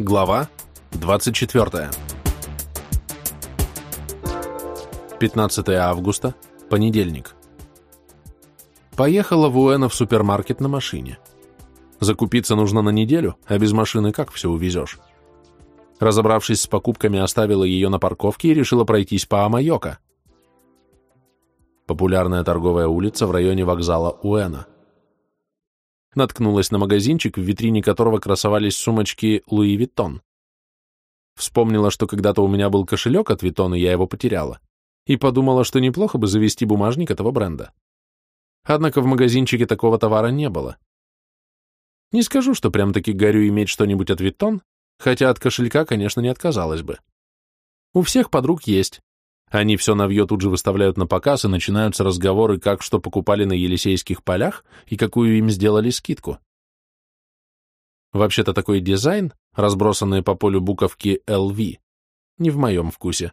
Глава 24. 15 августа, понедельник. Поехала в Уэна в супермаркет на машине. Закупиться нужно на неделю, а без машины как все увезешь? Разобравшись с покупками, оставила ее на парковке и решила пройтись по Амайока. Популярная торговая улица в районе вокзала Уэна наткнулась на магазинчик, в витрине которого красовались сумочки Louis Vuitton. Вспомнила, что когда-то у меня был кошелек от Виттон, и я его потеряла, и подумала, что неплохо бы завести бумажник этого бренда. Однако в магазинчике такого товара не было. Не скажу, что прям-таки горю иметь что-нибудь от Виттон, хотя от кошелька, конечно, не отказалась бы. У всех подруг есть, они все новье тут же выставляют на показ, и начинаются разговоры, как что покупали на Елисейских полях и какую им сделали скидку. Вообще-то такой дизайн, разбросанные по полю буковки LV, не в моем вкусе.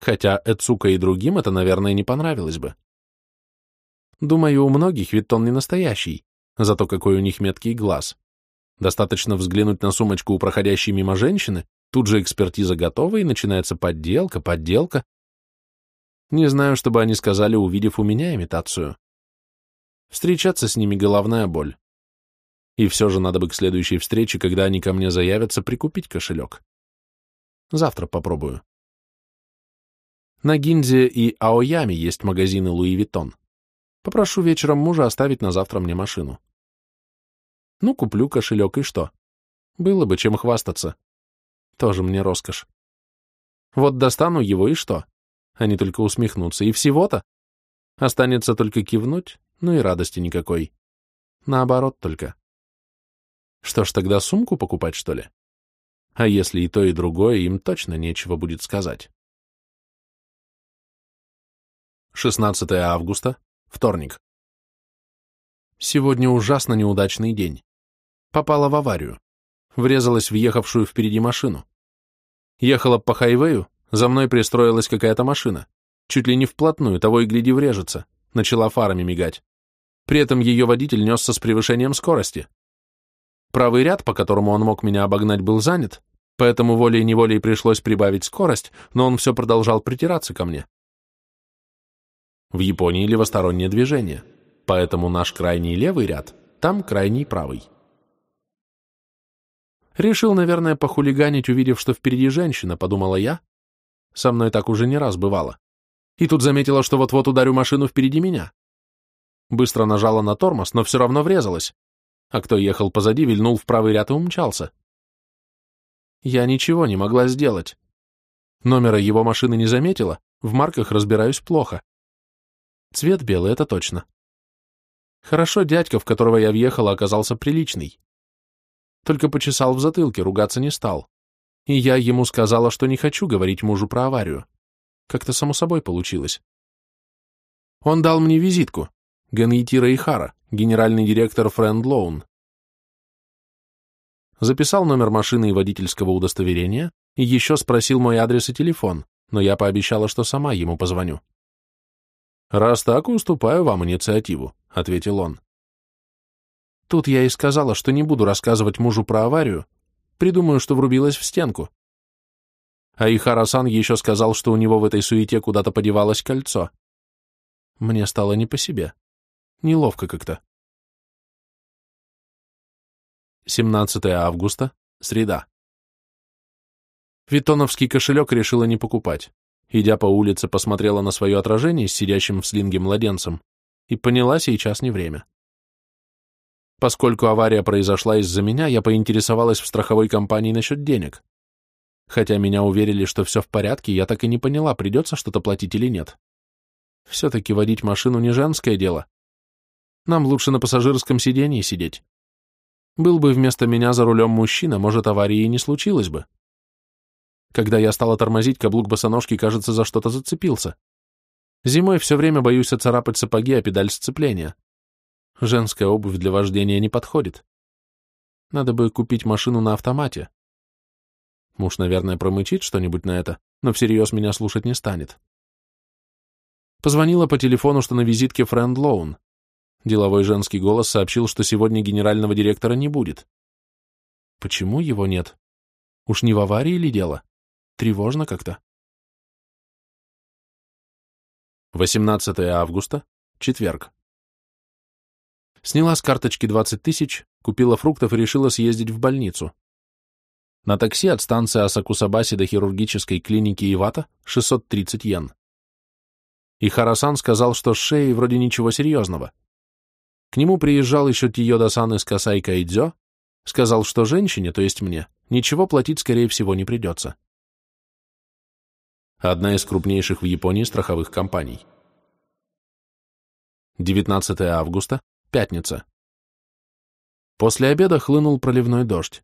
Хотя Эцука и другим это, наверное, не понравилось бы. Думаю, у многих вид он не настоящий, зато какой у них меткий глаз. Достаточно взглянуть на сумочку у проходящей мимо женщины, тут же экспертиза готова, и начинается подделка, подделка, не знаю, что бы они сказали, увидев у меня имитацию. Встречаться с ними головная боль. И все же надо бы к следующей встрече, когда они ко мне заявятся, прикупить кошелек. Завтра попробую. На Гинзе и Аояме есть магазины Луи Виттон. Попрошу вечером мужа оставить на завтра мне машину. Ну, куплю кошелек, и что? Было бы чем хвастаться. Тоже мне роскошь. Вот достану его, и что? Они только усмехнутся. И всего-то? Останется только кивнуть, ну и радости никакой. Наоборот только. Что ж, тогда сумку покупать, что ли? А если и то, и другое, им точно нечего будет сказать. 16 августа, вторник. Сегодня ужасно неудачный день. Попала в аварию. Врезалась в ехавшую впереди машину. Ехала по хайвею, за мной пристроилась какая-то машина. Чуть ли не вплотную, того и гляди врежется. Начала фарами мигать. При этом ее водитель несся с превышением скорости. Правый ряд, по которому он мог меня обогнать, был занят, поэтому волей-неволей пришлось прибавить скорость, но он все продолжал притираться ко мне. В Японии левостороннее движение, поэтому наш крайний левый ряд, там крайний правый. Решил, наверное, похулиганить, увидев, что впереди женщина, подумала я, со мной так уже не раз бывало. И тут заметила, что вот-вот ударю машину впереди меня. Быстро нажала на тормоз, но все равно врезалась. А кто ехал позади, вильнул в правый ряд и умчался. Я ничего не могла сделать. Номера его машины не заметила, в марках разбираюсь плохо. Цвет белый, это точно. Хорошо дядька, в которого я въехала, оказался приличный. Только почесал в затылке, ругаться не стал и я ему сказала, что не хочу говорить мужу про аварию. Как-то само собой получилось. Он дал мне визитку. Генитира Ихара, генеральный директор Френд Лоун. Записал номер машины и водительского удостоверения и еще спросил мой адрес и телефон, но я пообещала, что сама ему позвоню. «Раз так, уступаю вам инициативу», — ответил он. Тут я и сказала, что не буду рассказывать мужу про аварию, Придумаю, что врубилась в стенку. А Ихара-сан еще сказал, что у него в этой суете куда-то подевалось кольцо. Мне стало не по себе. Неловко как-то. 17 августа, среда. Витоновский кошелек решила не покупать. Идя по улице, посмотрела на свое отражение с сидящим в слинге младенцем и поняла, сейчас не время. Поскольку авария произошла из-за меня, я поинтересовалась в страховой компании насчет денег. Хотя меня уверили, что все в порядке, я так и не поняла, придется что-то платить или нет. Все-таки водить машину не женское дело. Нам лучше на пассажирском сидении сидеть. Был бы вместо меня за рулем мужчина, может, аварии не случилось бы. Когда я стала тормозить, каблук босоножки, кажется, за что-то зацепился. Зимой все время боюсь оцарапать сапоги о педаль сцепления. Женская обувь для вождения не подходит. Надо бы купить машину на автомате. Муж, наверное, промычит что-нибудь на это, но всерьез меня слушать не станет. Позвонила по телефону, что на визитке Фрэнд Лоун. Деловой женский голос сообщил, что сегодня генерального директора не будет. Почему его нет? Уж не в аварии ли дело? Тревожно как-то. 18 августа, четверг. Сняла с карточки 20 тысяч, купила фруктов и решила съездить в больницу. На такси от станции Асакусабаси до хирургической клиники Ивата 630 йен. И Харасан сказал, что с шеей вроде ничего серьезного. К нему приезжал еще Тиода-сан из Касай Кайдзё, сказал, что женщине, то есть мне, ничего платить, скорее всего, не придется. Одна из крупнейших в Японии страховых компаний. 19 августа, пятница. После обеда хлынул проливной дождь.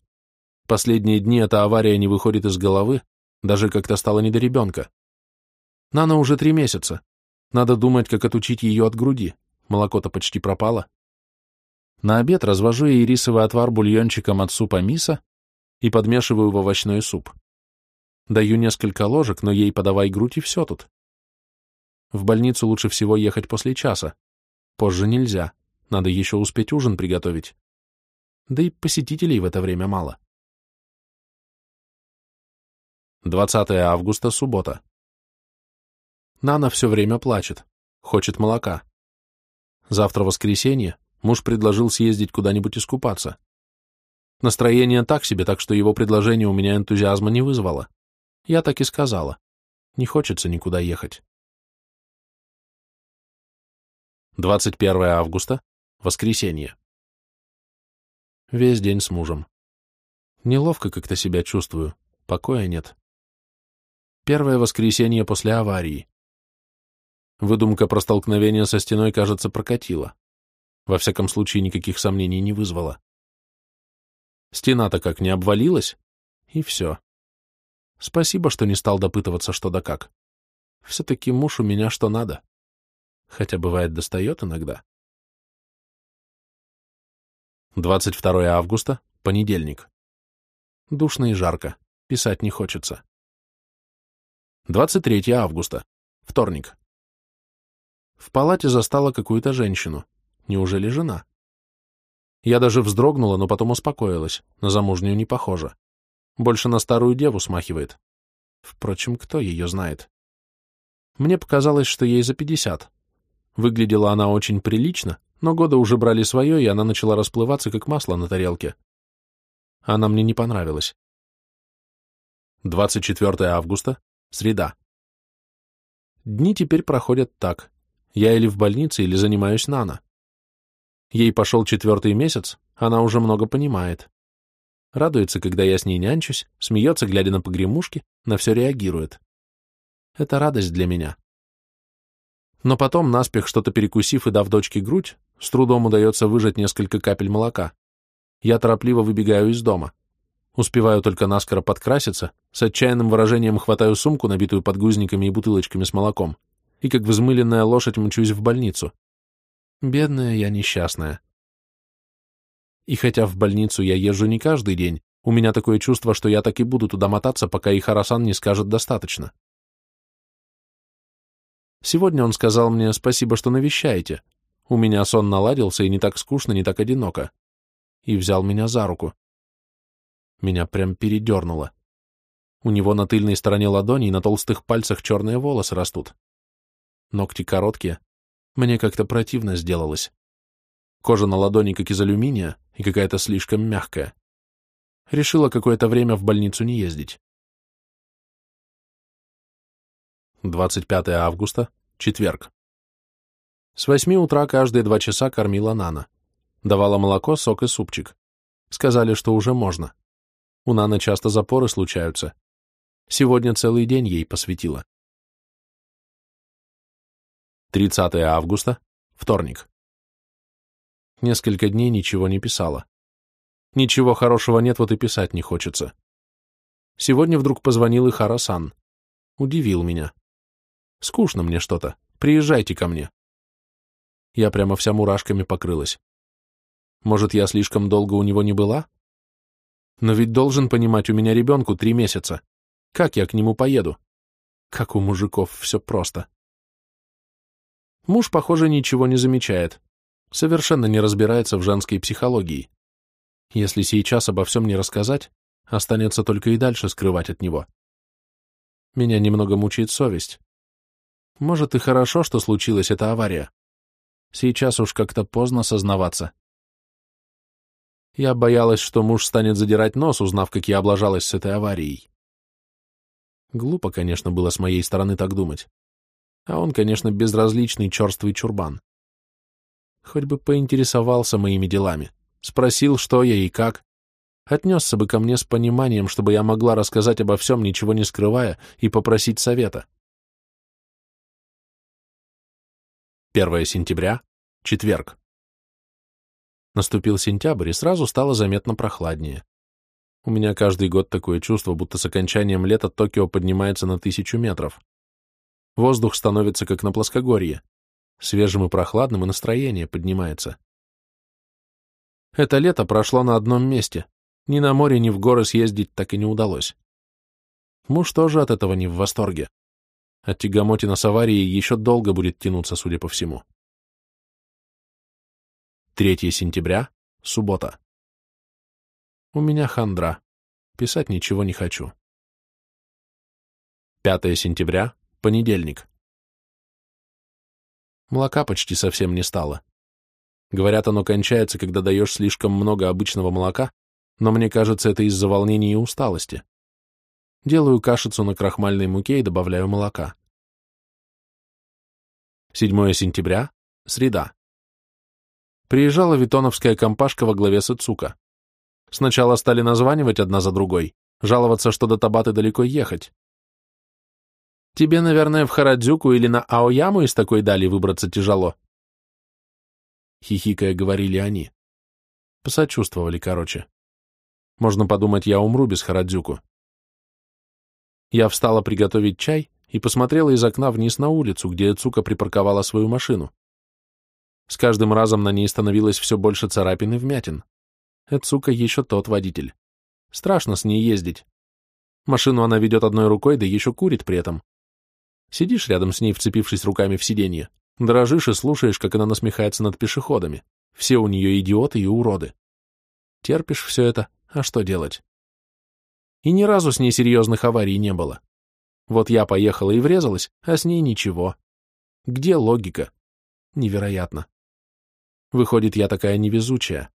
Последние дни эта авария не выходит из головы, даже как-то стало не до ребенка. Нана уже три месяца. Надо думать, как отучить ее от груди. Молоко-то почти пропало. На обед развожу ей рисовый отвар бульончиком от супа миса и подмешиваю в овощной суп. Даю несколько ложек, но ей подавай грудь и все тут. В больницу лучше всего ехать после часа. Позже нельзя, надо еще успеть ужин приготовить. Да и посетителей в это время мало. 20 августа, суббота. Нана все время плачет, хочет молока. Завтра воскресенье, муж предложил съездить куда-нибудь искупаться. Настроение так себе, так что его предложение у меня энтузиазма не вызвало. Я так и сказала. Не хочется никуда ехать. 21 августа, воскресенье. Весь день с мужем. Неловко как-то себя чувствую, покоя нет. Первое воскресенье после аварии. Выдумка про столкновение со стеной, кажется, прокатила. Во всяком случае, никаких сомнений не вызвала. Стена-то как не обвалилась, и все. Спасибо, что не стал допытываться, что да как. Все-таки муж у меня что надо. Хотя бывает достает иногда. 22 августа, понедельник. Душно и жарко, писать не хочется. 23 августа, вторник. В палате застала какую-то женщину. Неужели жена? Я даже вздрогнула, но потом успокоилась. На замужнюю не похоже. Больше на старую деву смахивает. Впрочем, кто ее знает? Мне показалось, что ей за пятьдесят. Выглядела она очень прилично, но годы уже брали свое, и она начала расплываться, как масло на тарелке. Она мне не понравилась. 24 августа, среда. Дни теперь проходят так. Я или в больнице, или занимаюсь нано. Ей пошел четвертый месяц, она уже много понимает. Радуется, когда я с ней нянчусь, смеется, глядя на погремушки, на все реагирует. Это радость для меня. Но потом, наспех что-то перекусив и дав дочке грудь, с трудом удается выжать несколько капель молока. Я торопливо выбегаю из дома. Успеваю только наскоро подкраситься, с отчаянным выражением хватаю сумку, набитую подгузниками и бутылочками с молоком, и как взмыленная лошадь мчусь в больницу. Бедная я несчастная. И хотя в больницу я езжу не каждый день, у меня такое чувство, что я так и буду туда мотаться, пока и Харасан не скажет достаточно. Сегодня он сказал мне спасибо, что навещаете. У меня сон наладился, и не так скучно, не так одиноко. И взял меня за руку. Меня прям передернуло. У него на тыльной стороне ладони и на толстых пальцах черные волосы растут. Ногти короткие, мне как-то противно сделалось. Кожа на ладони как из алюминия и какая-то слишком мягкая. Решила какое-то время в больницу не ездить. 25 августа, четверг. С восьми утра каждые два часа кормила Нана. Давала молоко, сок и супчик. Сказали, что уже можно. У Наны часто запоры случаются. Сегодня целый день ей посвятила. 30 августа, вторник. Несколько дней ничего не писала. Ничего хорошего нет, вот и писать не хочется. Сегодня вдруг позвонил и Харасан. Удивил меня. Скучно мне что-то. Приезжайте ко мне. Я прямо вся мурашками покрылась. Может, я слишком долго у него не была? Но ведь должен понимать, у меня ребенку три месяца. Как я к нему поеду? Как у мужиков все просто. Муж, похоже, ничего не замечает. Совершенно не разбирается в женской психологии. Если сейчас обо всем не рассказать, останется только и дальше скрывать от него. Меня немного мучает совесть. Может, и хорошо, что случилась эта авария. Сейчас уж как-то поздно сознаваться. Я боялась, что муж станет задирать нос, узнав, как я облажалась с этой аварией. Глупо, конечно, было с моей стороны так думать. А он, конечно, безразличный черствый чурбан. Хоть бы поинтересовался моими делами, спросил, что я и как. Отнесся бы ко мне с пониманием, чтобы я могла рассказать обо всем, ничего не скрывая, и попросить совета. 1 сентября, четверг. Наступил сентябрь, и сразу стало заметно прохладнее. У меня каждый год такое чувство, будто с окончанием лета Токио поднимается на тысячу метров. Воздух становится как на плоскогорье. Свежим и прохладным, и настроение поднимается. Это лето прошло на одном месте. Ни на море, ни в горы съездить так и не удалось. Муж тоже от этого не в восторге. От Тягомотина с аварией еще долго будет тянуться, судя по всему. 3 сентября, суббота. У меня хандра. Писать ничего не хочу. 5 сентября, понедельник. Молока почти совсем не стало. Говорят, оно кончается, когда даешь слишком много обычного молока, но мне кажется, это из-за волнения и усталости. Делаю кашицу на крахмальной муке и добавляю молока. 7 сентября, среда. Приезжала витоновская компашка во главе с Ицука. Сначала стали названивать одна за другой, жаловаться, что до Табаты далеко ехать. Тебе, наверное, в Харадзюку или на Аояму из такой дали выбраться тяжело. Хихикая говорили они. Посочувствовали, короче. Можно подумать, я умру без Харадзюку. Я встала приготовить чай и посмотрела из окна вниз на улицу, где Цука припарковала свою машину. С каждым разом на ней становилось все больше царапин и вмятин. Эцука еще тот водитель. Страшно с ней ездить. Машину она ведет одной рукой, да еще курит при этом. Сидишь рядом с ней, вцепившись руками в сиденье, дрожишь и слушаешь, как она насмехается над пешеходами. Все у нее идиоты и уроды. Терпишь все это, а что делать? И ни разу с ней серьезных аварий не было. Вот я поехала и врезалась, а с ней ничего. Где логика? Невероятно. Выходит, я такая невезучая.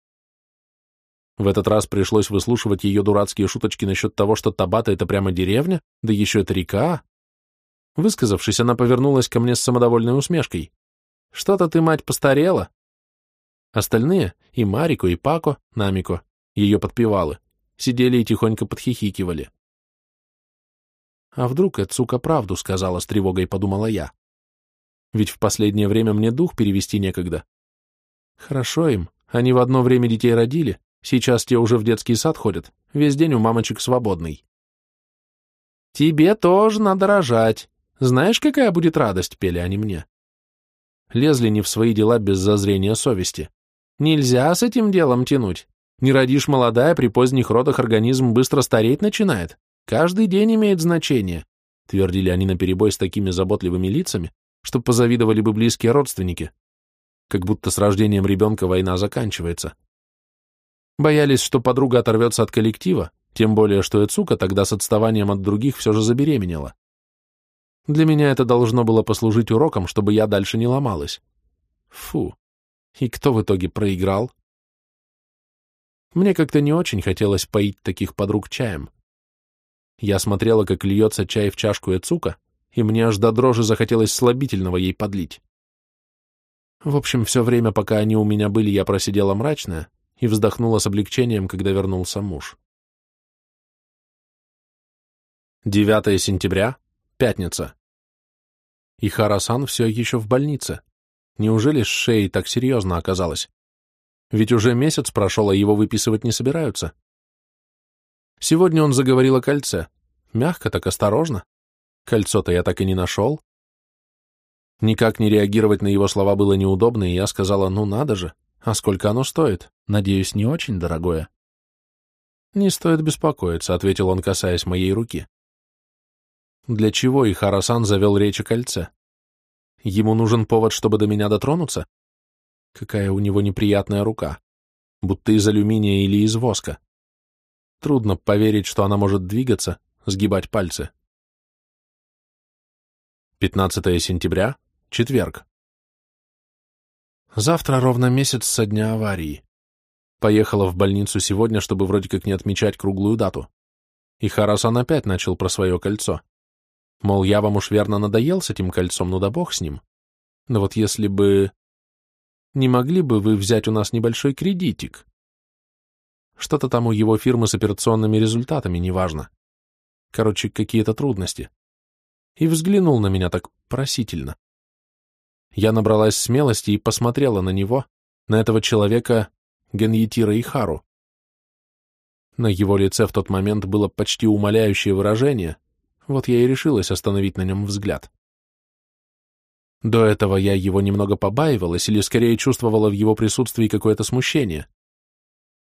В этот раз пришлось выслушивать ее дурацкие шуточки насчет того, что Табата — это прямо деревня, да еще это река. Высказавшись, она повернулась ко мне с самодовольной усмешкой. «Что-то ты, мать, постарела?» Остальные, и Марико, и Пако, Намико, ее подпевалы, сидели и тихонько подхихикивали. А вдруг Эцука правду сказала с тревогой, подумала я. Ведь в последнее время мне дух перевести некогда. Хорошо им. Они в одно время детей родили, сейчас те уже в детский сад ходят, весь день у мамочек свободный. «Тебе тоже надо рожать. Знаешь, какая будет радость?» — пели они мне. Лезли не в свои дела без зазрения совести. Нельзя с этим делом тянуть. Не родишь молодая, при поздних родах организм быстро стареть начинает. Каждый день имеет значение, — твердили они наперебой с такими заботливыми лицами, что позавидовали бы близкие родственники как будто с рождением ребенка война заканчивается. Боялись, что подруга оторвется от коллектива, тем более, что Эцука тогда с отставанием от других все же забеременела. Для меня это должно было послужить уроком, чтобы я дальше не ломалась. Фу. И кто в итоге проиграл? Мне как-то не очень хотелось поить таких подруг чаем. Я смотрела, как льется чай в чашку Эцука, и мне аж до дрожи захотелось слабительного ей подлить. В общем, все время, пока они у меня были, я просидела мрачная и вздохнула с облегчением, когда вернулся муж. 9 сентября, пятница. И Харасан все еще в больнице. Неужели с шеей так серьезно оказалось? Ведь уже месяц прошел, а его выписывать не собираются. Сегодня он заговорил о кольце. Мягко, так осторожно. Кольцо-то я так и не нашел. Никак не реагировать на его слова было неудобно, и я сказала, ну надо же, а сколько оно стоит? Надеюсь, не очень дорогое. Не стоит беспокоиться, ответил он, касаясь моей руки. Для чего и Харасан завел речь о кольце? Ему нужен повод, чтобы до меня дотронуться? Какая у него неприятная рука, будто из алюминия или из воска. Трудно поверить, что она может двигаться, сгибать пальцы. 15 сентября, четверг. Завтра ровно месяц со дня аварии. Поехала в больницу сегодня, чтобы вроде как не отмечать круглую дату. И Харасан опять начал про свое кольцо. Мол, я вам уж верно надоел с этим кольцом, ну да бог с ним. Но вот если бы... Не могли бы вы взять у нас небольшой кредитик? Что-то там у его фирмы с операционными результатами, неважно. Короче, какие-то трудности. И взглянул на меня так просительно. Я набралась смелости и посмотрела на него, на этого человека Геньетира Ихару. На его лице в тот момент было почти умоляющее выражение, вот я и решилась остановить на нем взгляд. До этого я его немного побаивалась или скорее чувствовала в его присутствии какое-то смущение.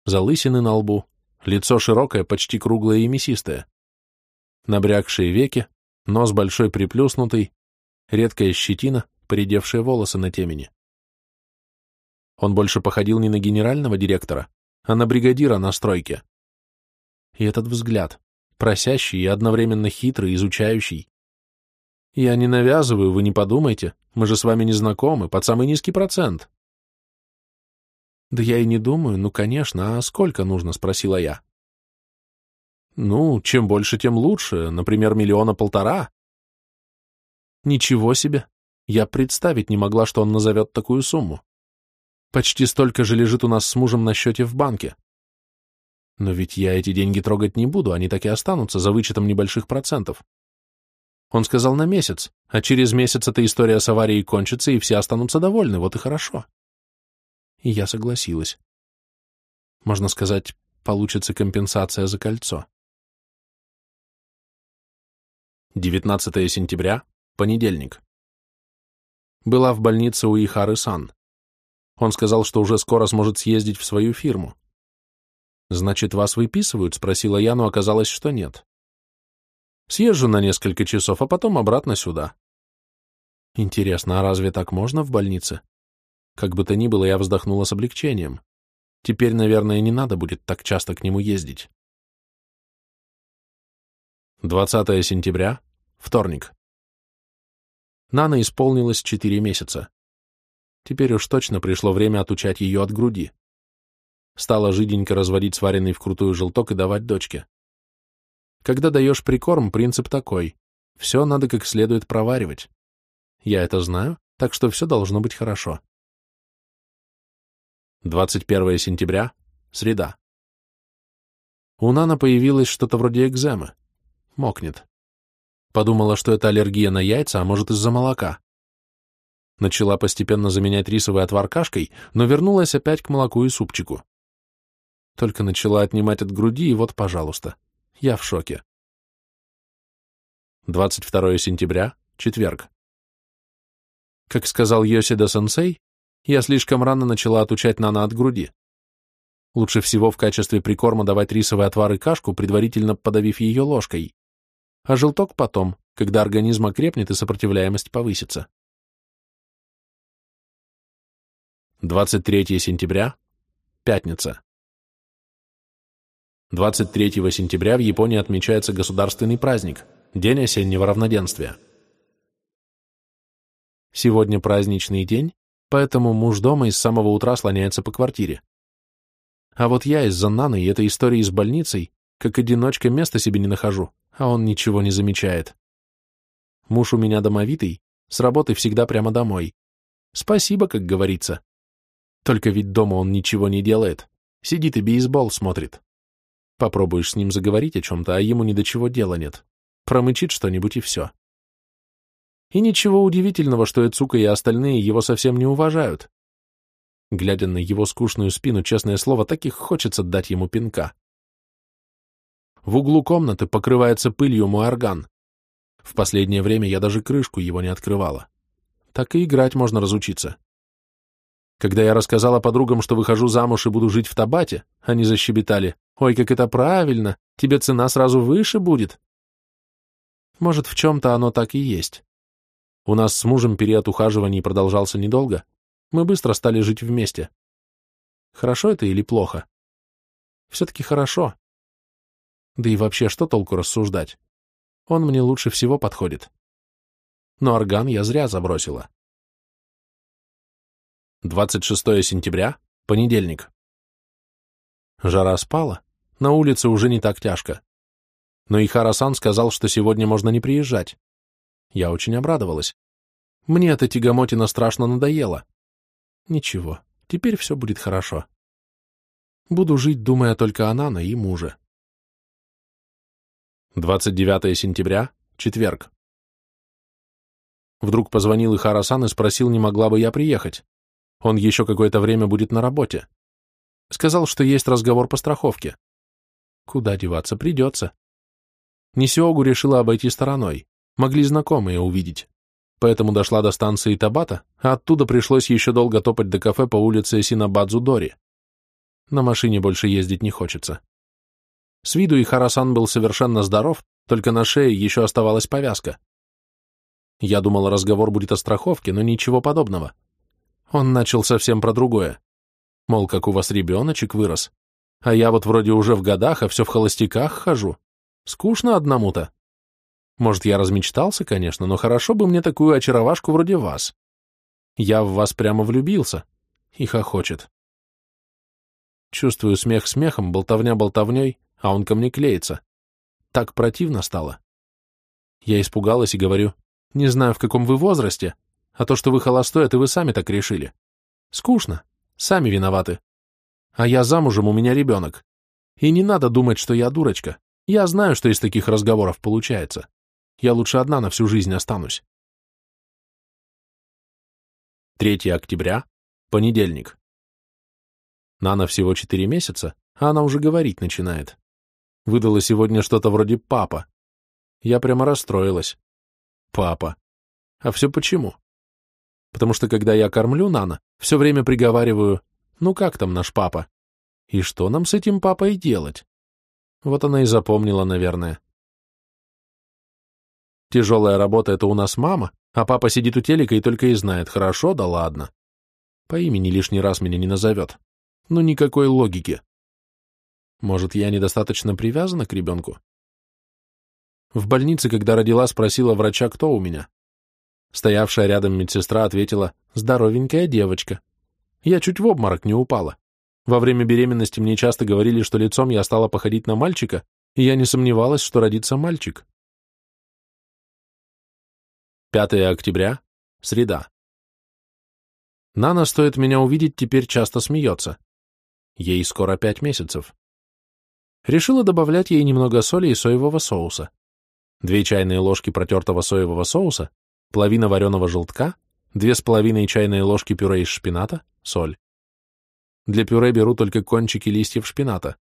Залысины на лбу, лицо широкое, почти круглое и мясистое. Набрякшие веки, нос большой приплюснутый, редкая щетина, поредевшие волосы на темени. Он больше походил не на генерального директора, а на бригадира на стройке. И этот взгляд, просящий и одновременно хитрый, изучающий. Я не навязываю, вы не подумайте, мы же с вами не знакомы, под самый низкий процент. Да я и не думаю, ну, конечно, а сколько нужно, спросила я. Ну, чем больше, тем лучше, например, миллиона полтора. Ничего себе, я представить не могла, что он назовет такую сумму. Почти столько же лежит у нас с мужем на счете в банке. Но ведь я эти деньги трогать не буду, они так и останутся за вычетом небольших процентов. Он сказал на месяц, а через месяц эта история с аварией кончится, и все останутся довольны, вот и хорошо. И я согласилась. Можно сказать, получится компенсация за кольцо. 19 сентября, понедельник. Была в больнице у Ихары-сан. Он сказал, что уже скоро сможет съездить в свою фирму. «Значит, вас выписывают?» — спросила я, но оказалось, что нет. «Съезжу на несколько часов, а потом обратно сюда». «Интересно, а разве так можно в больнице?» Как бы то ни было, я вздохнула с облегчением. Теперь, наверное, не надо будет так часто к нему ездить. 20 сентября, вторник. Нана исполнилось четыре месяца. Теперь уж точно пришло время отучать ее от груди. Стала жиденько разводить сваренный вкрутую желток и давать дочке. Когда даешь прикорм, принцип такой. Все надо как следует проваривать. Я это знаю, так что все должно быть хорошо. 21 сентября, среда. У Нана появилось что-то вроде экземы. Мокнет. Подумала, что это аллергия на яйца, а может из-за молока. Начала постепенно заменять рисовый отвар кашкой, но вернулась опять к молоку и супчику. Только начала отнимать от груди, и вот, пожалуйста, я в шоке. 22 сентября, четверг. Как сказал Йосида-сенсей, я слишком рано начала отучать Нана от груди. Лучше всего в качестве прикорма давать рисовый отвар и кашку, предварительно подавив ее ложкой. А желток потом, когда организм окрепнет и сопротивляемость повысится. 23 сентября, пятница. 23 сентября в Японии отмечается государственный праздник – День осеннего равноденствия. Сегодня праздничный день, поэтому муж дома из самого утра слоняется по квартире. А вот я из-за Наны и этой истории с больницей, как одиночка места себе не нахожу, а он ничего не замечает. Муж у меня домовитый, с работы всегда прямо домой. Спасибо, как говорится. Только ведь дома он ничего не делает. Сидит и бейсбол смотрит. Попробуешь с ним заговорить о чем-то, а ему ни до чего дела нет. Промычит что-нибудь и все. И ничего удивительного, что Эцука и остальные его совсем не уважают. Глядя на его скучную спину, честное слово, так и хочется дать ему пинка. В углу комнаты покрывается пылью мой орган. В последнее время я даже крышку его не открывала. Так и играть можно разучиться. Когда я рассказала подругам, что выхожу замуж и буду жить в Табате, они защебетали. «Ой, как это правильно! Тебе цена сразу выше будет!» Может, в чем-то оно так и есть. У нас с мужем период ухаживаний продолжался недолго. Мы быстро стали жить вместе. Хорошо это или плохо? Все-таки хорошо. Да и вообще, что толку рассуждать? Он мне лучше всего подходит. Но орган я зря забросила. 26 сентября, понедельник. Жара спала, на улице уже не так тяжко. Но и Харасан сказал, что сегодня можно не приезжать. Я очень обрадовалась. Мне эта тягомотина страшно надоела. Ничего, теперь все будет хорошо. Буду жить, думая только о Нана и муже. 29 сентября, четверг. Вдруг позвонил и Харасан и спросил, не могла бы я приехать. Он еще какое-то время будет на работе. Сказал, что есть разговор по страховке. Куда деваться придется. Нисиогу решила обойти стороной. Могли знакомые увидеть. Поэтому дошла до станции Табата, а оттуда пришлось еще долго топать до кафе по улице Синабадзу-Дори. На машине больше ездить не хочется. С виду и Харасан был совершенно здоров, только на шее еще оставалась повязка. Я думал, разговор будет о страховке, но ничего подобного. Он начал совсем про другое. Мол, как у вас ребеночек вырос. А я вот вроде уже в годах, а все в холостяках хожу. Скучно одному-то. Может, я размечтался, конечно, но хорошо бы мне такую очаровашку вроде вас. Я в вас прямо влюбился. И хохочет. Чувствую смех смехом, болтовня болтовней, а он ко мне клеится. Так противно стало. Я испугалась и говорю, не знаю, в каком вы возрасте, а то, что вы холостой, это вы сами так решили. Скучно. Сами виноваты. А я замужем, у меня ребенок. И не надо думать, что я дурочка. Я знаю, что из таких разговоров получается. Я лучше одна на всю жизнь останусь. 3 октября, понедельник. Нана всего четыре месяца, а она уже говорить начинает. Выдала сегодня что-то вроде «папа». Я прямо расстроилась. Папа. А все почему? Потому что когда я кормлю Нана, все время приговариваю «ну как там наш папа?» И что нам с этим папой делать? Вот она и запомнила, наверное. Тяжелая работа — это у нас мама, а папа сидит у телека и только и знает, хорошо, да ладно. По имени лишний раз меня не назовет. Ну, никакой логики. Может, я недостаточно привязана к ребенку? В больнице, когда родила, спросила врача, кто у меня. Стоявшая рядом медсестра ответила, здоровенькая девочка. Я чуть в обморок не упала. Во время беременности мне часто говорили, что лицом я стала походить на мальчика, и я не сомневалась, что родится мальчик. 5 октября, среда. Нана, стоит меня увидеть, теперь часто смеется. Ей скоро пять месяцев. Решила добавлять ей немного соли и соевого соуса. Две чайные ложки протертого соевого соуса, половина вареного желтка, две с половиной чайные ложки пюре из шпината, соль. Для пюре беру только кончики листьев шпината.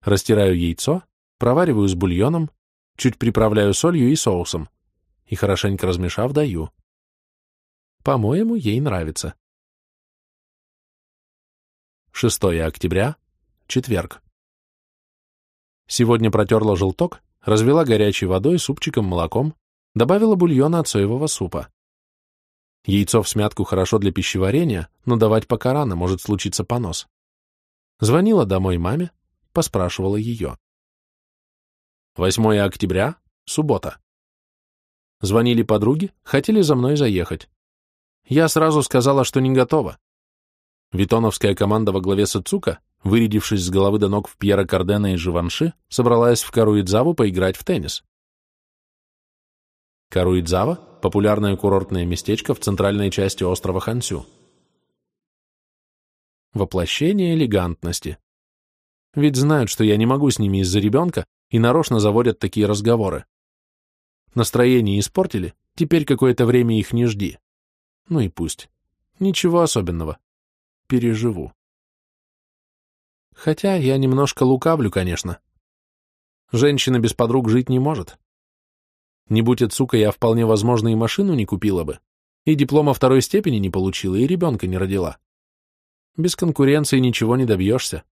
Растираю яйцо, провариваю с бульоном, чуть приправляю солью и соусом. И хорошенько размешав, даю. По-моему, ей нравится. 6 октября, четверг. Сегодня протерла желток, развела горячей водой, супчиком, молоком, добавила бульона от соевого супа. Яйцо в смятку хорошо для пищеварения, но давать пока рано, может случиться понос. Звонила домой маме, поспрашивала ее. 8 октября, суббота. Звонили подруги, хотели за мной заехать. Я сразу сказала, что не готова. Витоновская команда во главе с вырядившись с головы до ног в Пьера Кардена и Живанши, собралась в Каруидзаву поиграть в теннис. Каруидзава – популярное курортное местечко в центральной части острова Хансю. Воплощение элегантности. Ведь знают, что я не могу с ними из-за ребенка, и нарочно заводят такие разговоры. Настроение испортили, теперь какое-то время их не жди. Ну и пусть. Ничего особенного переживу. Хотя я немножко лукавлю, конечно. Женщина без подруг жить не может. Не будь от сука, я вполне возможно и машину не купила бы, и диплома второй степени не получила, и ребенка не родила. Без конкуренции ничего не добьешься.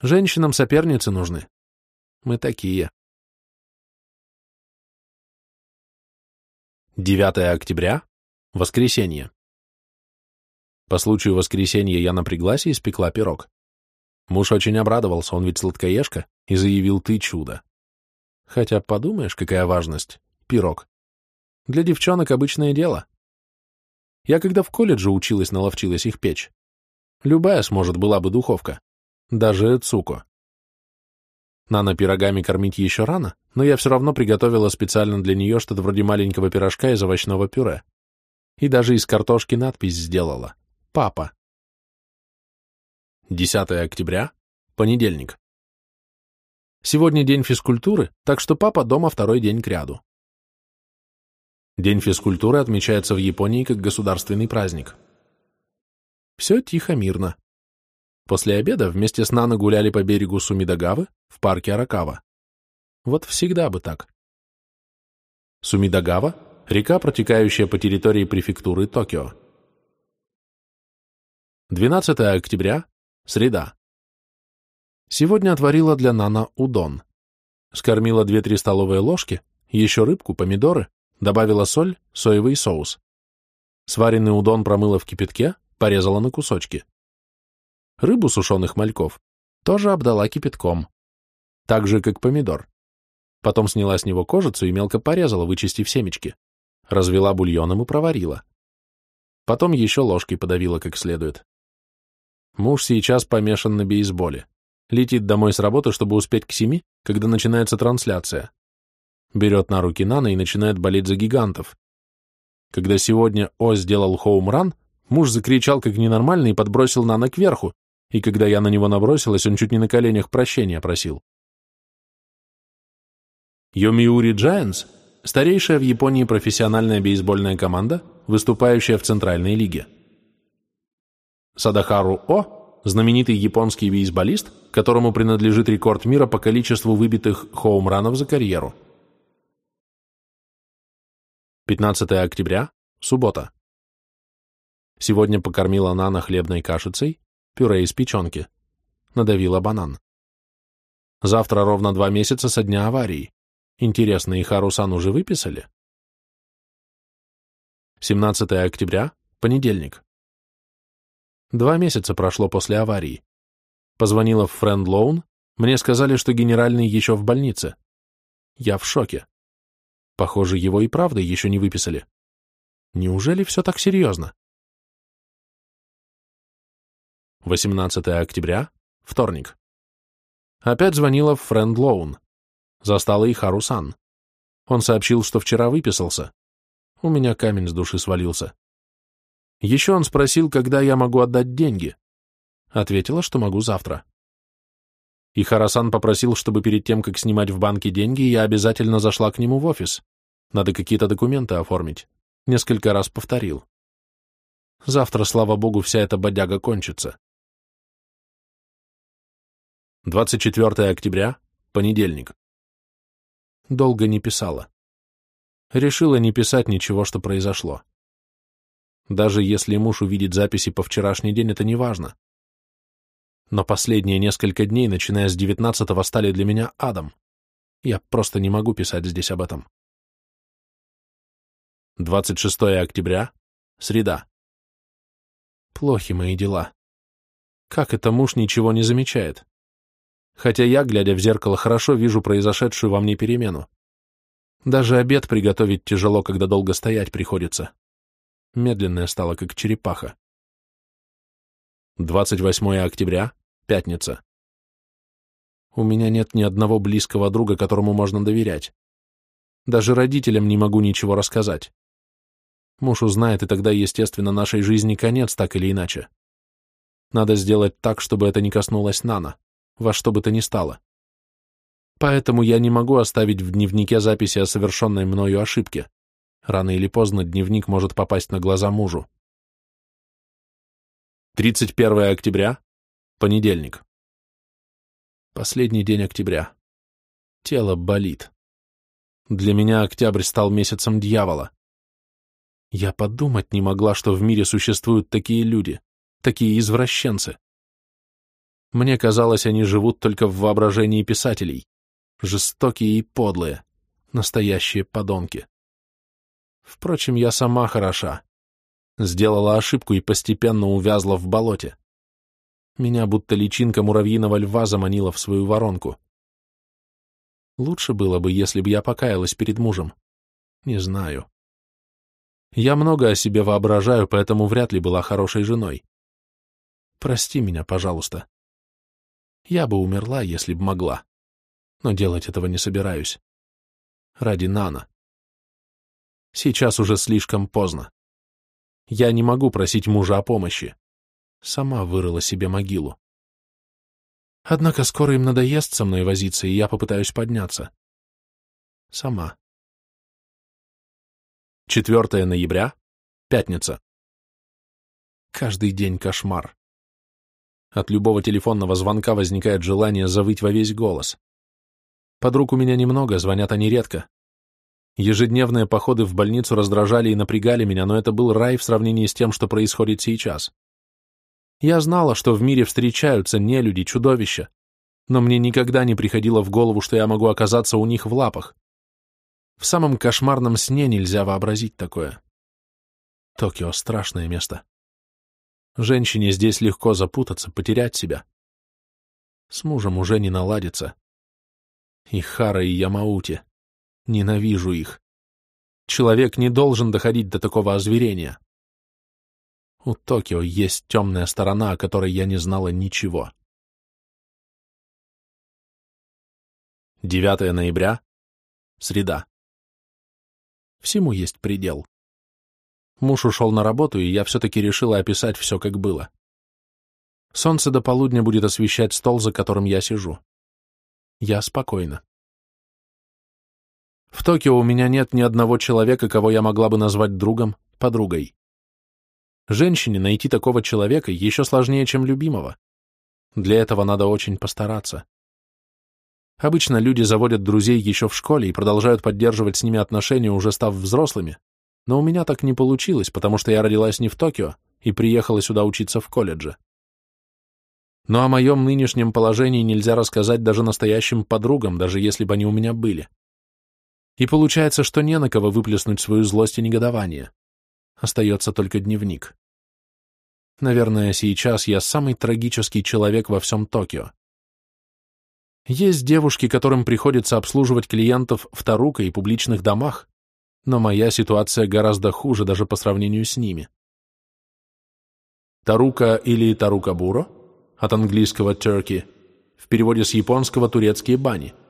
Женщинам соперницы нужны. Мы такие. 9 октября, воскресенье. По случаю воскресенья я напряглась и испекла пирог. Муж очень обрадовался, он ведь сладкоежка, и заявил «ты чудо». Хотя подумаешь, какая важность. Пирог. Для девчонок обычное дело. Я когда в колледже училась, наловчилась их печь. Любая сможет была бы духовка. Даже Эцуко. Нана пирогами кормить еще рано, но я все равно приготовила специально для нее что-то вроде маленького пирожка из овощного пюре. И даже из картошки надпись сделала. «Папа». 10 октября, понедельник. Сегодня день физкультуры, так что папа дома второй день кряду. День физкультуры отмечается в Японии как государственный праздник. Все тихо, мирно. После обеда вместе с Нано гуляли по берегу Сумидагавы в парке Аракава. Вот всегда бы так. Сумидагава – река, протекающая по территории префектуры Токио. 12 октября, среда. Сегодня отварила для Нана удон. Скормила 2-3 столовые ложки, еще рыбку, помидоры, добавила соль, соевый соус. Сваренный удон промыла в кипятке, порезала на кусочки. Рыбу сушеных мальков тоже обдала кипятком, так же, как помидор. Потом сняла с него кожицу и мелко порезала, вычистив семечки. Развела бульоном и проварила. Потом еще ложкой подавила как следует. Муж сейчас помешан на бейсболе. Летит домой с работы, чтобы успеть к семи, когда начинается трансляция. Берет на руки Нана и начинает болеть за гигантов. Когда сегодня О сделал хоум-ран, муж закричал как ненормальный и подбросил Нана кверху, и когда я на него набросилась, он чуть не на коленях прощения просил. Йомиури Giants – старейшая в Японии профессиональная бейсбольная команда, выступающая в Центральной лиге. Садахару О знаменитый японский бейсболист, которому принадлежит рекорд мира по количеству выбитых хоумранов за карьеру. 15 октября, суббота. Сегодня покормила Нана хлебной кашицей, пюре из печенки. Надавила банан. Завтра ровно два месяца со дня аварии. Интересно, и Харусан уже выписали? 17 октября, понедельник. Два месяца прошло после аварии. Позвонила в Френд Лоун, мне сказали, что генеральный еще в больнице. Я в шоке. Похоже, его и правда еще не выписали. Неужели все так серьезно? 18 октября, вторник. Опять звонила в Френд Лоун. Застала и Харусан. Он сообщил, что вчера выписался. У меня камень с души свалился. Еще он спросил, когда я могу отдать деньги. Ответила, что могу завтра. И Харасан попросил, чтобы перед тем, как снимать в банке деньги, я обязательно зашла к нему в офис. Надо какие-то документы оформить. Несколько раз повторил. Завтра, слава богу, вся эта бодяга кончится. 24 октября, понедельник. Долго не писала. Решила не писать ничего, что произошло. Даже если муж увидит записи по вчерашний день, это не важно. Но последние несколько дней, начиная с девятнадцатого, стали для меня адом. Я просто не могу писать здесь об этом. 26 октября, среда. Плохи мои дела. Как это муж ничего не замечает? Хотя я, глядя в зеркало, хорошо вижу произошедшую во мне перемену. Даже обед приготовить тяжело, когда долго стоять приходится медленная стала, как черепаха. 28 октября, пятница. У меня нет ни одного близкого друга, которому можно доверять. Даже родителям не могу ничего рассказать. Муж узнает, и тогда, естественно, нашей жизни конец, так или иначе. Надо сделать так, чтобы это не коснулось Нана, во что бы то ни стало. Поэтому я не могу оставить в дневнике записи о совершенной мною ошибке. Рано или поздно дневник может попасть на глаза мужу. 31 октября, понедельник. Последний день октября. Тело болит. Для меня октябрь стал месяцем дьявола. Я подумать не могла, что в мире существуют такие люди, такие извращенцы. Мне казалось, они живут только в воображении писателей, жестокие и подлые, настоящие подонки. Впрочем, я сама хороша. Сделала ошибку и постепенно увязла в болоте. Меня будто личинка муравьиного льва заманила в свою воронку. Лучше было бы, если бы я покаялась перед мужем. Не знаю. Я много о себе воображаю, поэтому вряд ли была хорошей женой. Прости меня, пожалуйста. Я бы умерла, если б могла, но делать этого не собираюсь. Ради Нана. Сейчас уже слишком поздно. Я не могу просить мужа о помощи. Сама вырыла себе могилу. Однако скоро им надоест со мной возиться, и я попытаюсь подняться. Сама. 4 ноября, пятница. Каждый день кошмар. От любого телефонного звонка возникает желание завыть во весь голос. Подруг у меня немного, звонят они редко. Ежедневные походы в больницу раздражали и напрягали меня, но это был рай в сравнении с тем, что происходит сейчас. Я знала, что в мире встречаются нелюди, чудовища, но мне никогда не приходило в голову, что я могу оказаться у них в лапах. В самом кошмарном сне нельзя вообразить такое. Токио — страшное место. Женщине здесь легко запутаться, потерять себя. С мужем уже не наладится. И Хара, и Ямаути. Ненавижу их. Человек не должен доходить до такого озверения. У Токио есть темная сторона, о которой я не знала ничего. 9 ноября. Среда. Всему есть предел. Муж ушел на работу, и я все-таки решила описать все, как было. Солнце до полудня будет освещать стол, за которым я сижу. Я спокойна. В Токио у меня нет ни одного человека, кого я могла бы назвать другом, подругой. Женщине найти такого человека еще сложнее, чем любимого. Для этого надо очень постараться. Обычно люди заводят друзей еще в школе и продолжают поддерживать с ними отношения, уже став взрослыми, но у меня так не получилось, потому что я родилась не в Токио и приехала сюда учиться в колледже. Но о моем нынешнем положении нельзя рассказать даже настоящим подругам, даже если бы они у меня были. И получается, что не на кого выплеснуть свою злость и негодование. Остается только дневник. Наверное, сейчас я самый трагический человек во всем Токио. Есть девушки, которым приходится обслуживать клиентов в Тарука и публичных домах, но моя ситуация гораздо хуже даже по сравнению с ними. Тарука или Тарукабуро, от английского turkey, в переводе с японского турецкие бани –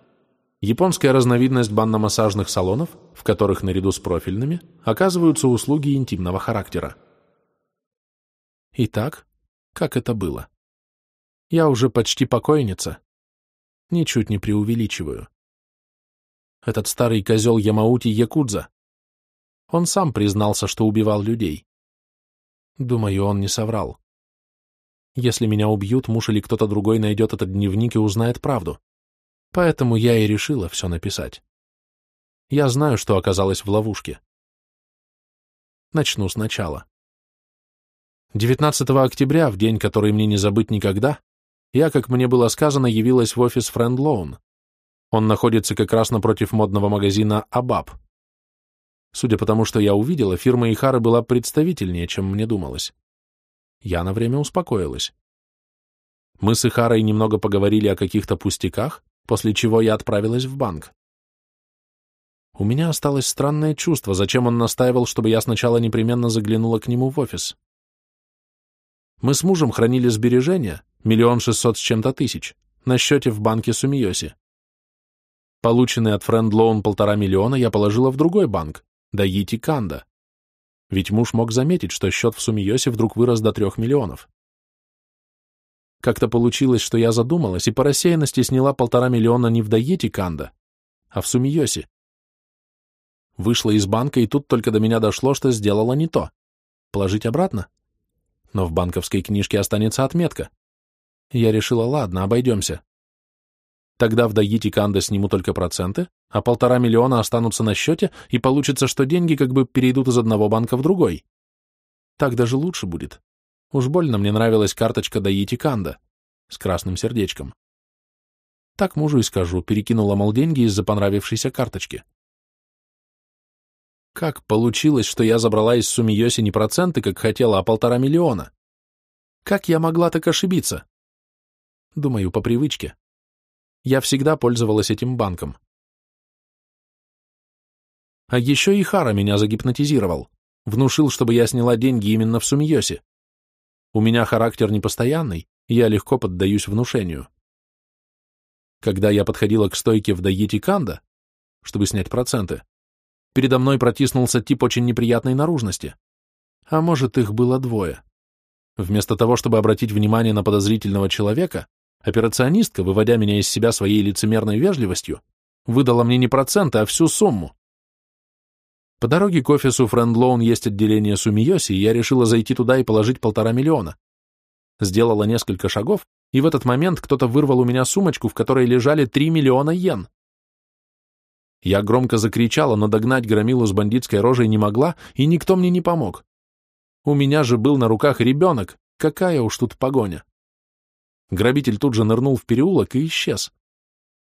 японская разновидность банно-массажных салонов, в которых наряду с профильными оказываются услуги интимного характера. Итак, как это было? Я уже почти покойница. Ничуть не преувеличиваю. Этот старый козел Ямаути Якудза. Он сам признался, что убивал людей. Думаю, он не соврал. Если меня убьют, муж или кто-то другой найдет этот дневник и узнает правду. Поэтому я и решила все написать. Я знаю, что оказалась в ловушке. Начну сначала. 19 октября, в день, который мне не забыть никогда, я, как мне было сказано, явилась в офис Friend Loan. Он находится как раз напротив модного магазина «Абаб». Судя по тому, что я увидела, фирма Ихары была представительнее, чем мне думалось. Я на время успокоилась. Мы с Ихарой немного поговорили о каких-то пустяках, после чего я отправилась в банк. У меня осталось странное чувство, зачем он настаивал, чтобы я сначала непременно заглянула к нему в офис. Мы с мужем хранили сбережения, миллион шестьсот с чем-то тысяч, на счете в банке Сумиоси. Полученный от Friend Loan полтора миллиона я положила в другой банк, Даити Канда. Ведь муж мог заметить, что счет в Сумиоси вдруг вырос до трех миллионов. Как-то получилось, что я задумалась и по рассеянности сняла полтора миллиона не в Дайете Канда, а в Сумиосе. Вышла из банка, и тут только до меня дошло, что сделала не то. Положить обратно? Но в банковской книжке останется отметка. Я решила, ладно, обойдемся. Тогда в Дайите Канда сниму только проценты, а полтора миллиона останутся на счете, и получится, что деньги как бы перейдут из одного банка в другой. Так даже лучше будет. Уж больно мне нравилась карточка Даити Канда с красным сердечком. Так мужу и скажу, перекинула, мол, деньги из-за понравившейся карточки. Как получилось, что я забрала из Сумиоси не проценты, как хотела, а полтора миллиона? Как я могла так ошибиться? Думаю, по привычке. Я всегда пользовалась этим банком. А еще и Хара меня загипнотизировал. Внушил, чтобы я сняла деньги именно в Сумиосе. У меня характер непостоянный, я легко поддаюсь внушению. Когда я подходила к стойке в Дайети Канда, чтобы снять проценты, передо мной протиснулся тип очень неприятной наружности. А может, их было двое. Вместо того, чтобы обратить внимание на подозрительного человека, операционистка, выводя меня из себя своей лицемерной вежливостью, выдала мне не проценты, а всю сумму. По дороге к офису Френдлоун есть отделение Сумиоси, и я решила зайти туда и положить полтора миллиона. Сделала несколько шагов, и в этот момент кто-то вырвал у меня сумочку, в которой лежали три миллиона йен. Я громко закричала, но догнать громилу с бандитской рожей не могла, и никто мне не помог. У меня же был на руках ребенок, какая уж тут погоня. Грабитель тут же нырнул в переулок и исчез.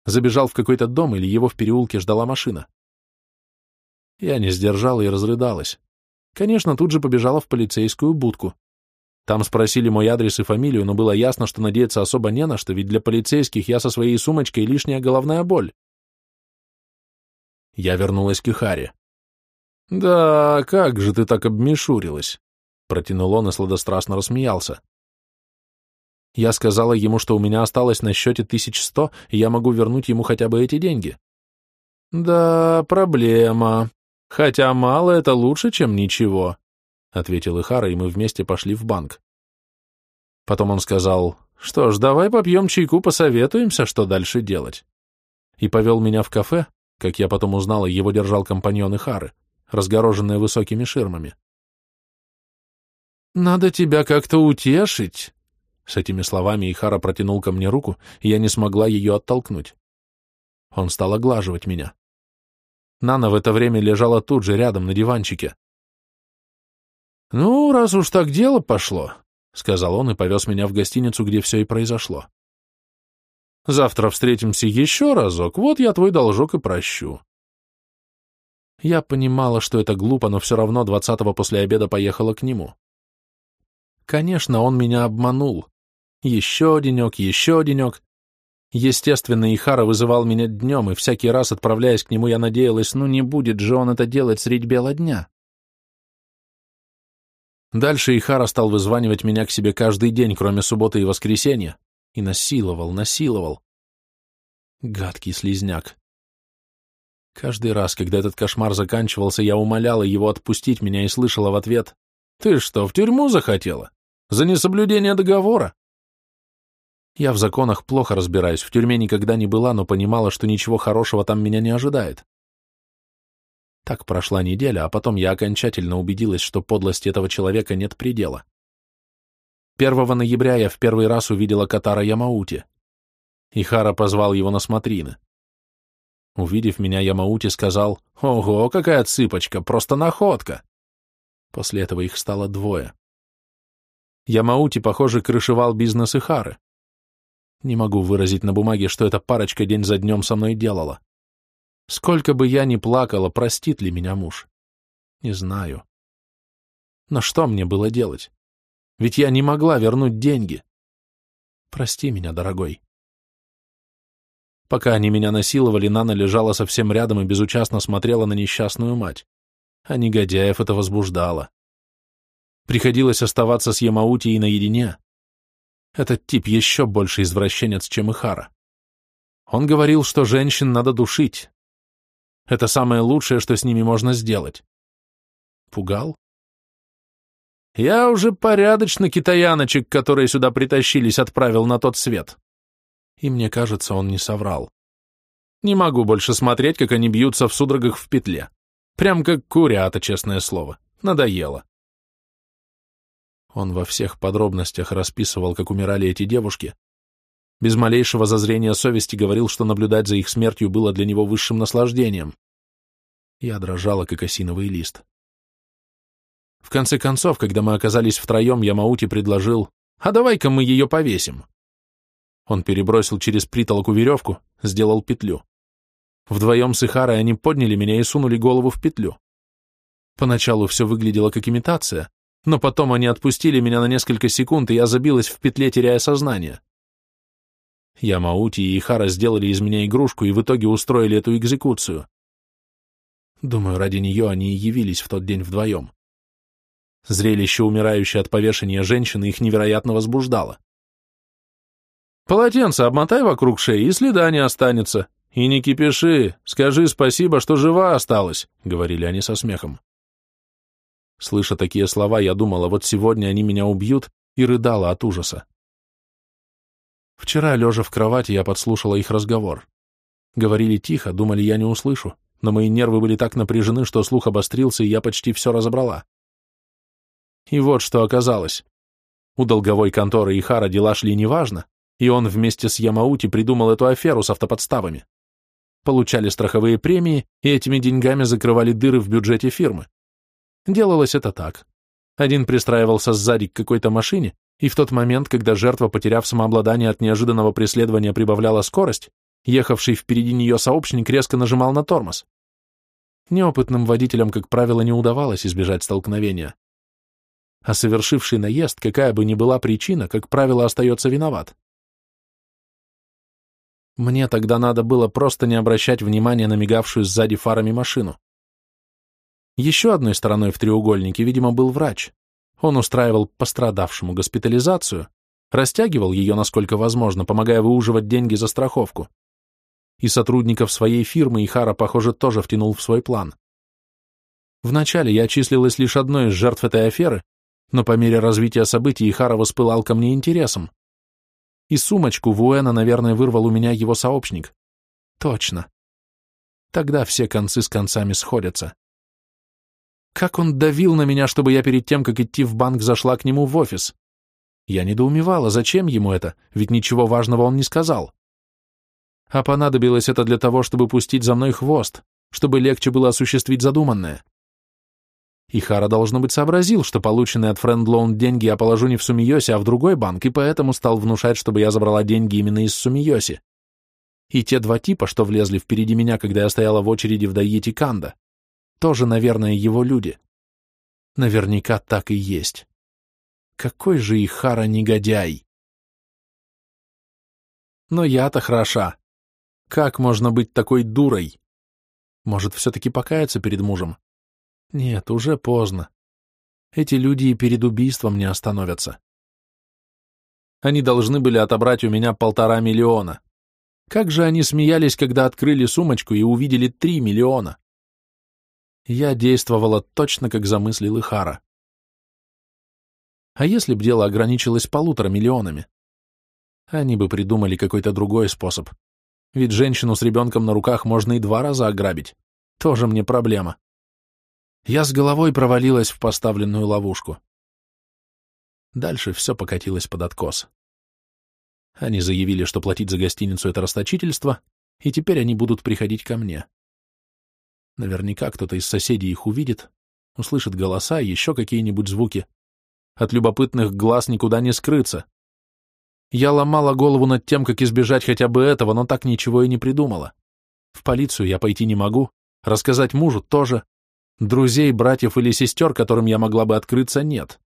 Забежал в какой-то дом или его в переулке ждала машина. Я не сдержала и разрыдалась. Конечно, тут же побежала в полицейскую будку. Там спросили мой адрес и фамилию, но было ясно, что надеяться особо не на что, ведь для полицейских я со своей сумочкой лишняя головная боль. Я вернулась к Ихаре. «Да, как же ты так обмешурилась?» Протянул он и сладострастно рассмеялся. Я сказала ему, что у меня осталось на счете тысяч сто, и я могу вернуть ему хотя бы эти деньги. «Да, проблема», Хотя мало это лучше, чем ничего, ответил Ихара, и мы вместе пошли в банк. Потом он сказал, что ж, давай попьем чайку, посоветуемся, что дальше делать. И повел меня в кафе, как я потом узнала, его держал компаньон Ихары, разгороженное высокими ширмами. «Надо тебя как-то утешить», с этими словами Ихара протянул ко мне руку, и я не смогла ее оттолкнуть. Он стал оглаживать меня. Нана в это время лежала тут же, рядом, на диванчике. «Ну, раз уж так дело пошло», — сказал он и повез меня в гостиницу, где все и произошло. «Завтра встретимся еще разок, вот я твой должок и прощу». Я понимала, что это глупо, но все равно двадцатого после обеда поехала к нему. Конечно, он меня обманул. Еще денек, еще денек, Естественно, Ихара вызывал меня днем, и всякий раз, отправляясь к нему, я надеялась, ну не будет же он это делать средь бела дня. Дальше Ихара стал вызванивать меня к себе каждый день, кроме субботы и воскресенья, и насиловал, насиловал. Гадкий слизняк. Каждый раз, когда этот кошмар заканчивался, я умоляла его отпустить меня и слышала в ответ, «Ты что, в тюрьму захотела? За несоблюдение договора?» Я в законах плохо разбираюсь, в тюрьме никогда не была, но понимала, что ничего хорошего там меня не ожидает. Так прошла неделя, а потом я окончательно убедилась, что подлости этого человека нет предела. 1 ноября я в первый раз увидела Катара Ямаути. Ихара позвал его на смотрины. Увидев меня, Ямаути сказал, «Ого, какая цыпочка, просто находка!» После этого их стало двое. Ямаути, похоже, крышевал бизнес Ихары. Не могу выразить на бумаге, что эта парочка день за днем со мной делала. Сколько бы я ни плакала, простит ли меня муж? Не знаю. Но что мне было делать? Ведь я не могла вернуть деньги. Прости меня, дорогой. Пока они меня насиловали, Нана лежала совсем рядом и безучастно смотрела на несчастную мать. А негодяев это возбуждало. Приходилось оставаться с Ямаути и наедине. Этот тип еще больше извращенец, чем Ихара. Он говорил, что женщин надо душить. Это самое лучшее, что с ними можно сделать. Пугал? Я уже порядочно китаяночек, которые сюда притащились, отправил на тот свет. И мне кажется, он не соврал. Не могу больше смотреть, как они бьются в судорогах в петле. Прям как курята, честное слово. Надоело. Он во всех подробностях расписывал, как умирали эти девушки. Без малейшего зазрения совести говорил, что наблюдать за их смертью было для него высшим наслаждением. Я дрожала, как осиновый лист. В конце концов, когда мы оказались втроем, Ямаути предложил, «А давай-ка мы ее повесим». Он перебросил через притолоку веревку, сделал петлю. Вдвоем с Ихарой они подняли меня и сунули голову в петлю. Поначалу все выглядело как имитация, но потом они отпустили меня на несколько секунд, и я забилась в петле, теряя сознание. Ямаути и Ихара сделали из меня игрушку и в итоге устроили эту экзекуцию. Думаю, ради нее они и явились в тот день вдвоем. Зрелище умирающей от повешения женщины их невероятно возбуждало. «Полотенце обмотай вокруг шеи, и следа не останется. И не кипиши, скажи спасибо, что жива осталась», — говорили они со смехом. Слыша такие слова, я думала, вот сегодня они меня убьют, и рыдала от ужаса. Вчера, лежа в кровати, я подслушала их разговор. Говорили тихо, думали, я не услышу, но мои нервы были так напряжены, что слух обострился, и я почти все разобрала. И вот что оказалось. У долговой конторы Ихара дела шли неважно, и он вместе с Ямаути придумал эту аферу с автоподставами. Получали страховые премии, и этими деньгами закрывали дыры в бюджете фирмы. Делалось это так. Один пристраивался сзади к какой-то машине, и в тот момент, когда жертва, потеряв самообладание от неожиданного преследования, прибавляла скорость, ехавший впереди нее сообщник резко нажимал на тормоз. Неопытным водителям, как правило, не удавалось избежать столкновения. А совершивший наезд, какая бы ни была причина, как правило, остается виноват. Мне тогда надо было просто не обращать внимания на мигавшую сзади фарами машину. Еще одной стороной в треугольнике, видимо, был врач. Он устраивал пострадавшему госпитализацию, растягивал ее, насколько возможно, помогая выуживать деньги за страховку. И сотрудников своей фирмы Ихара, похоже, тоже втянул в свой план. Вначале я числилась лишь одной из жертв этой аферы, но по мере развития событий Ихара воспылал ко мне интересом. И сумочку Вуэна, наверное, вырвал у меня его сообщник. Точно. Тогда все концы с концами сходятся. Как он давил на меня, чтобы я перед тем, как идти в банк, зашла к нему в офис. Я недоумевала, зачем ему это, ведь ничего важного он не сказал. А понадобилось это для того, чтобы пустить за мной хвост, чтобы легче было осуществить задуманное. И Хара, должно быть, сообразил, что полученные от Френдлоун деньги я положу не в Сумиоси, а в другой банк, и поэтому стал внушать, чтобы я забрала деньги именно из Сумиоси. И те два типа, что влезли впереди меня, когда я стояла в очереди в Дайити Канда, тоже, наверное, его люди. Наверняка так и есть. Какой же Ихара негодяй! Но я-то хороша. Как можно быть такой дурой? Может, все-таки покаяться перед мужем? Нет, уже поздно. Эти люди и перед убийством не остановятся. Они должны были отобрать у меня полтора миллиона. Как же они смеялись, когда открыли сумочку и увидели три миллиона. Я действовала точно, как замыслил Ихара. А если б дело ограничилось полутора миллионами? Они бы придумали какой-то другой способ. Ведь женщину с ребенком на руках можно и два раза ограбить. Тоже мне проблема. Я с головой провалилась в поставленную ловушку. Дальше все покатилось под откос. Они заявили, что платить за гостиницу — это расточительство, и теперь они будут приходить ко мне. Наверняка кто-то из соседей их увидит, услышит голоса и еще какие-нибудь звуки. От любопытных глаз никуда не скрыться. Я ломала голову над тем, как избежать хотя бы этого, но так ничего и не придумала. В полицию я пойти не могу, рассказать мужу тоже. Друзей, братьев или сестер, которым я могла бы открыться, нет.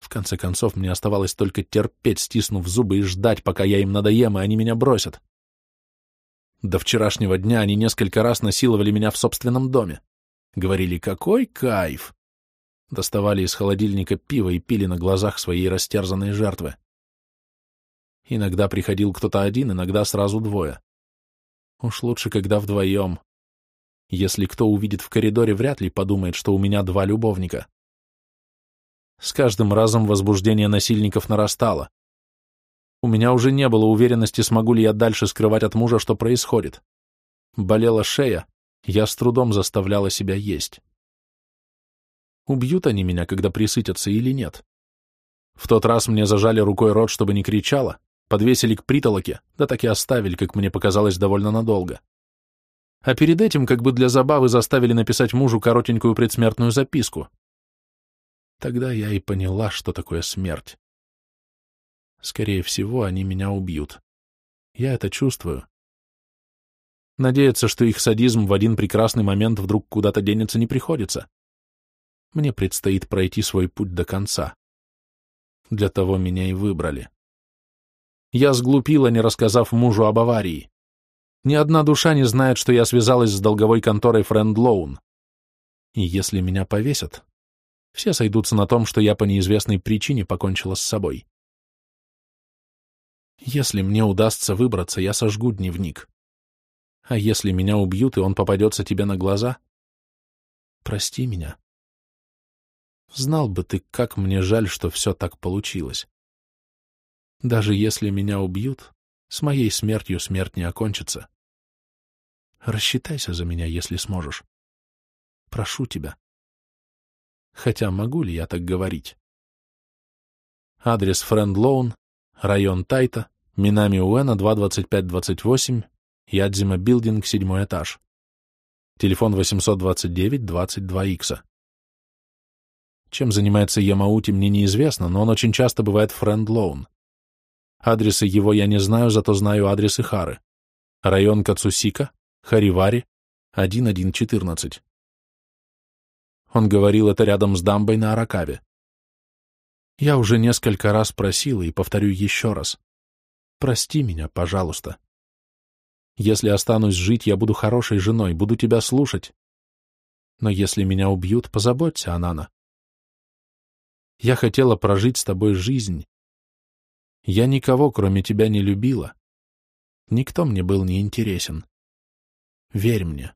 В конце концов, мне оставалось только терпеть, стиснув зубы, и ждать, пока я им надоем, и они меня бросят. До вчерашнего дня они несколько раз насиловали меня в собственном доме. Говорили, какой кайф! Доставали из холодильника пиво и пили на глазах своей растерзанной жертвы. Иногда приходил кто-то один, иногда сразу двое. Уж лучше, когда вдвоем. Если кто увидит в коридоре, вряд ли подумает, что у меня два любовника. С каждым разом возбуждение насильников нарастало. У меня уже не было уверенности, смогу ли я дальше скрывать от мужа, что происходит. Болела шея, я с трудом заставляла себя есть. Убьют они меня, когда присытятся или нет? В тот раз мне зажали рукой рот, чтобы не кричала, подвесили к притолоке, да так и оставили, как мне показалось, довольно надолго. А перед этим, как бы для забавы, заставили написать мужу коротенькую предсмертную записку. Тогда я и поняла, что такое смерть. Скорее всего, они меня убьют. Я это чувствую. Надеяться, что их садизм в один прекрасный момент вдруг куда-то денется, не приходится. Мне предстоит пройти свой путь до конца. Для того меня и выбрали. Я сглупила, не рассказав мужу об аварии. Ни одна душа не знает, что я связалась с долговой конторой Френд Лоун. И если меня повесят, все сойдутся на том, что я по неизвестной причине покончила с собой. Если мне удастся выбраться, я сожгу дневник. А если меня убьют, и он попадется тебе на глаза, прости меня. Знал бы ты, как мне жаль, что все так получилось. Даже если меня убьют, с моей смертью смерть не окончится. Рассчитайся за меня, если сможешь. Прошу тебя. Хотя могу ли я так говорить? Адрес Френд Лоун, район Тайта, Минами Уэна, 22528, Ядзима Билдинг, седьмой этаж. Телефон 829-22Х. Чем занимается Ямаути, мне неизвестно, но он очень часто бывает Френд Лоун. Адресы его я не знаю, зато знаю адресы Хары. Район Кацусика, Харивари, 1114. Он говорил это рядом с дамбой на Аракаве. Я уже несколько раз просил и повторю еще раз. Прости меня, пожалуйста. Если останусь жить, я буду хорошей женой, буду тебя слушать. Но если меня убьют, позаботься, Анана. Я хотела прожить с тобой жизнь. Я никого, кроме тебя, не любила. Никто мне был не интересен. Верь мне.